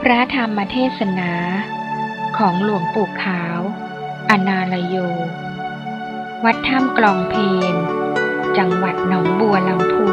พระธรรมเทศนา ของหลวงปู่ขาว อนาลโย วัดถ้ำกลองเพน จังหวัดหนองบัวลำพู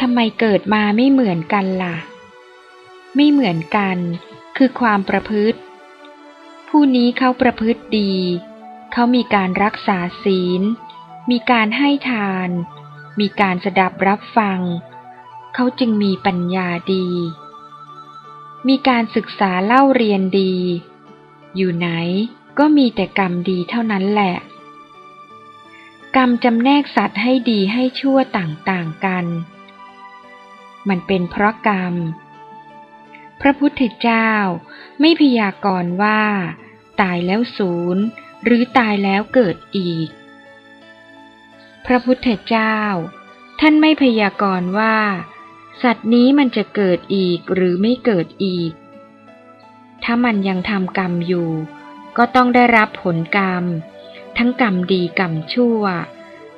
ทำไมเกิดมาไม่เหมือนกันล่ะ ไม่เหมือนกัน คือความประพฤติ ผู้นี้เขาประพฤติดี เขามีการรักษาศีล มีการให้ทาน มีการสดับรับฟัง เขาจึงมีปัญญาดี มีการศึกษาเล่าเรียนดี อยู่ไหนก็มีแต่กรรมดีเท่านั้นแหละ กรรมจำแนกสัตว์ให้ดีให้ชั่วต่างๆกัน มันเป็นเพราะกรรม พระพุทธเจ้าไม่พยากรณ์ว่า ตายแล้วศูนย์หรือตายแล้วเกิดอีก พระพุทธเจ้า ท่านไม่พยากรณ์ว่า สัตว์นี้มันจะเกิดอีกหรือไม่เกิดอีก ถ้ามันยังทำกรรมอยู่ ก็ต้องได้รับผลกรรม ทั้งกรรมดีกรรมชั่ว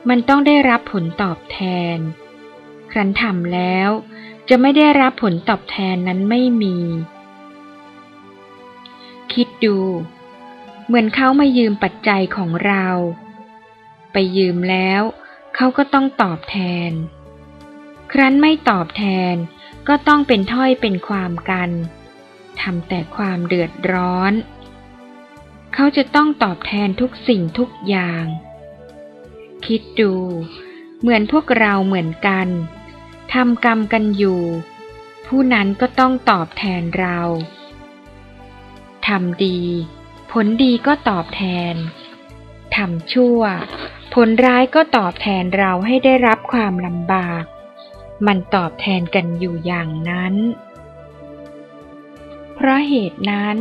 มันต้องได้รับผลตอบแทน ครั้นทำแล้ว จะไม่ได้รับผลตอบแทนนั้นไม่มี คิดดู เหมือนเขามายืมปัจจัยของเรา ไปยืมแล้วเขาก็ต้องตอบแทน ครั้นไม่ตอบแทนก็ต้องเป็นถ้อยเป็นความกันทำแต่ความเดือดร้อน เขาจะต้องตอบแทนทุกสิ่งทุกอย่าง คิดดู เหมือนพวกเราเหมือนกัน ทำกรรมกันอยู่ ผู้นั้นก็ต้องตอบแทนเรา ทำดี ผลดีก็ตอบแทน ทำชั่ว ผลร้ายก็ตอบแทนเราให้ได้รับความลำบาก มันตอบแทนกันอยู่อย่างนั้น เพราะเหตุนั้น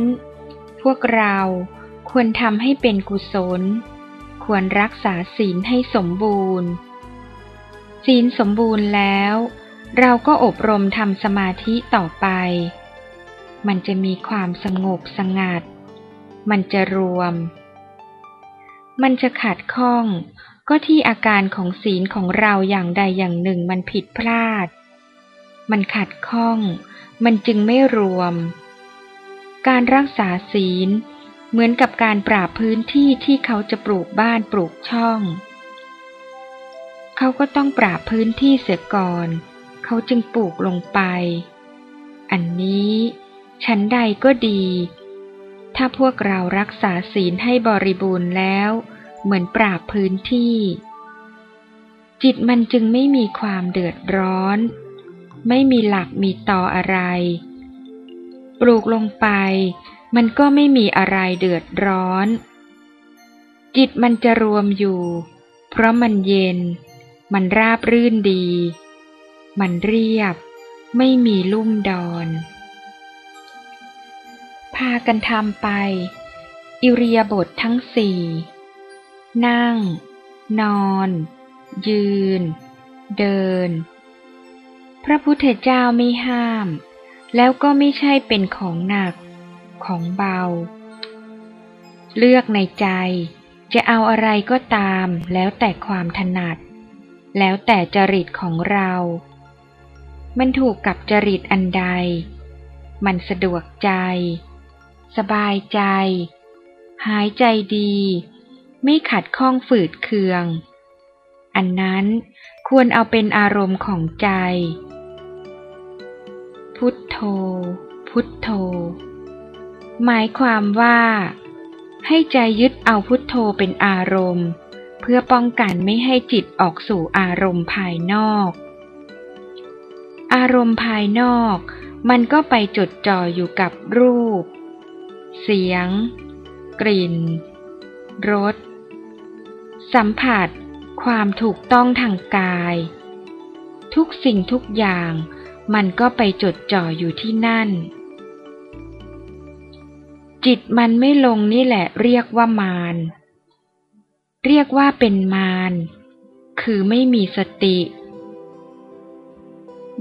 พวกเราควรทำให้เป็นกุศล ควรรักษาศีลให้สมบูรณ์ศีลสมบูรณ์แล้ว เราก็อบรมทำสมาธิต่อไป มันจะมีความสงบสงัด มันจะรวม มันจะขัดข้อง ก็ที่อาการของศีลของเราอย่างใดอย่างหนึ่งมันผิดพลาด มันขัดข้อง มันจึงไม่รวม การรักษาศีลเหมือนกับการปราบพื้นที่ที่เขาจะปลูกบ้านปลูกช่อง เขาก็ต้องปราบพื้นที่เสียก่อน เขาจึงปลูกลงไป อันนี้ชั้นใดก็ดี ถ้าพวกเรารักษาศีลให้บริบูรณ์แล้ว เหมือนปราบพื้นที่ จิตมันจึงไม่มีความเดือดร้อน ไม่มีหลักมีต่ออะไร ปลูกลงไป มันก็ไม่มีอะไรเดือดร้อน จิตมันจะรวมอยู่ เพราะมันเย็น มันราบรื่นดี มันเรียบ ไม่มีลุ่มดอน พากันทำไป อิริยาบถททั้งสี่ นั่ง นอน ยืน เดิน พระพุทธเจ้าไม่ห้าม แล้วก็ไม่ใช่เป็นของหนัก ของเบา เลือกในใจจะเอาอะไรก็ตามแล้วแต่ความถนัด แล้วแต่จริตของเรา มันถูกกับจริตอันใด มันสะดวกใจ สบายใจ หายใจดี ไม่ขัดข้องฝืดเคือง อันนั้นควรเอาเป็นอารมณ์ของใจ พุทโธ พุทโธ หมายความว่า ให้ใจยึดเอาพุทโธเป็นอารมณ์ เพื่อป้องกันไม่ให้จิตออกสู่อารมณ์ภายนอก อารมณ์ภายนอก มันก็ไปจดจ่ออยู่กับรูป เสียง กลิ่น รส สัมผัส ความถูกต้องทางกาย ทุกสิ่งทุกอย่าง มันก็ไปจดจ่ออยู่ที่นั่น จิตมันไม่ลงนี่แหละเรียกว่ามาร เรียกว่าเป็นมาร คือไม่มีสติ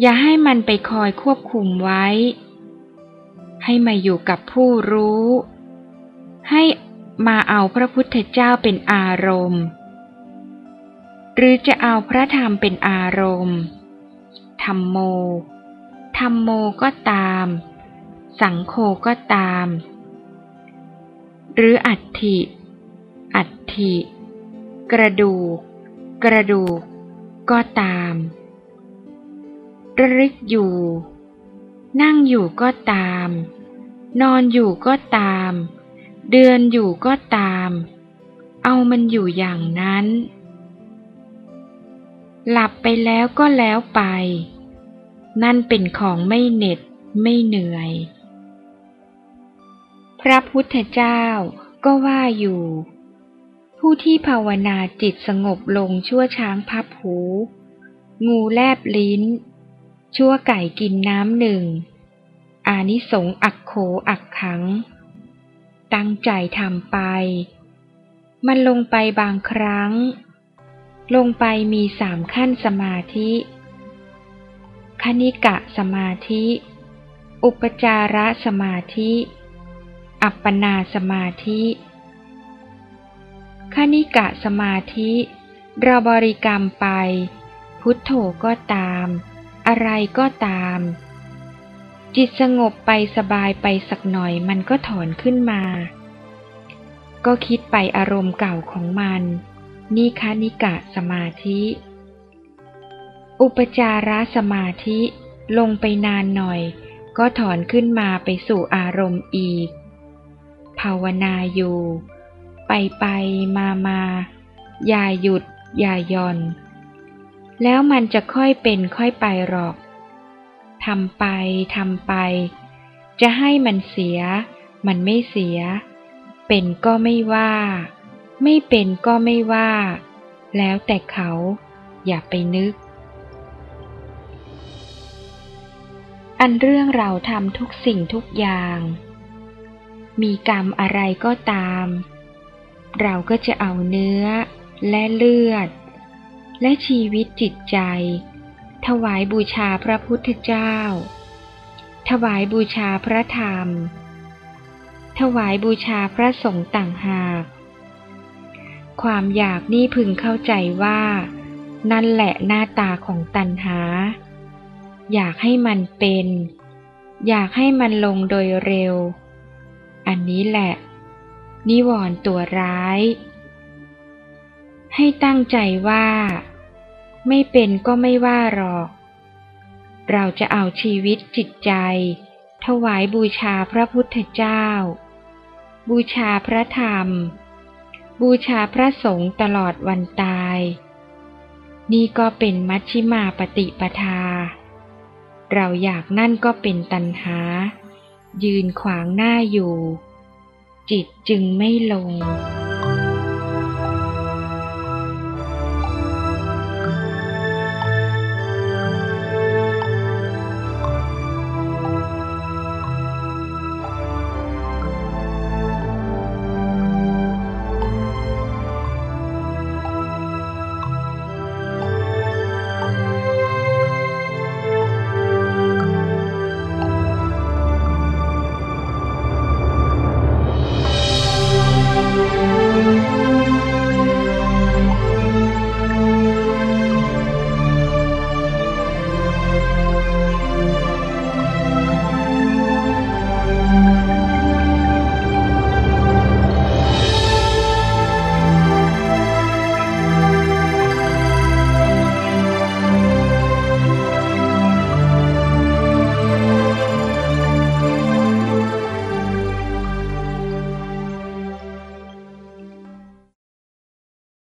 อย่าให้มันไปคอยควบคุมไว้ ให้มาอยู่กับผู้รู้ ให้มาเอาพระพุทธเจ้าเป็นอารมณ์ หรือจะเอาพระธรรมเป็นอารมณ์ธรรมโมธรรมโมก็ตาม สังโฆก็ตาม หรืออัตถิ อัตถิ กระดูก กระดูก ก็ตาม ระลึกอยู่ นั่งอยู่ก็ตาม นอนอยู่ก็ตาม เดือนอยู่ก็ตาม เอามันอยู่อย่างนั้น หลับไปแล้วก็แล้วไป นั่นเป็นของไม่เหน็ดไม่เหนื่อย พระพุทธเจ้าก็ว่าอยู่ ผู้ที่ภาวนาจิตสงบลงชั่วช้างพับหู งูแลบลิ้น ชั่วไก่กินน้ำหนึ่ง อานิสงส์อักโขอักขัง ตั้งใจทำไป มันลงไปบางครั้ง ลงไปมีสามขั้นสมาธิคณิกะสมาธิ อุปจาระสมาธิ อัปปนาสมาธิคณิกะสมาธิ เราบริกรรมไป พุทโธก็ตาม อะไรก็ตาม จิตสงบไปสบายไปสักหน่อยมันก็ถอนขึ้นมา ก็คิดไปอารมณ์เก่าของมัน นี่คณิกะสมาธิ อุปจาระสมาธิลงไปนานหน่อย ก็ถอนขึ้นมาไปสู่อารมณ์อีก ภาวนาอยู่ ไปไปมามาอย่าหยุด อย่าย่อน แล้วมันจะค่อยเป็นค่อยไปหรอก ทำไปทำไป จะให้มันเสีย มันไม่เสีย เป็นก็ไม่ว่า ไม่เป็นก็ไม่ว่า แล้วแต่เขาอย่าไปนึก อันเรื่องเราทำทุกสิ่งทุกอย่าง มีกรรมอะไรก็ตาม เราก็จะเอาเนื้อและเลือด และชีวิตจิตใจ ถวายบูชาพระพุทธเจ้า ถวายบูชาพระธรรม ถวายบูชาพระสงฆ์ต่างหาก ความอยากนี่พึงเข้าใจว่า นั่นแหละหน้าตาของตัณหา อยากให้มันเป็น อยากให้มันลงโดยเร็ว อันนี้แหละ นิวรณ์ตัวร้ายให้ตั้งใจว่า ไม่เป็นก็ไม่ว่าหรอก เราจะเอาชีวิตจิตใจ ถวายบูชาพระพุทธเจ้า บูชาพระธรรม บูชาพระสงฆ์ตลอดวันตาย นี่ก็เป็นมัชฌิมาปฏิปทา เราอยากนั่นก็เป็นตัณหา ยืนขวางหน้าอยู่ จิตจึงไม่ลง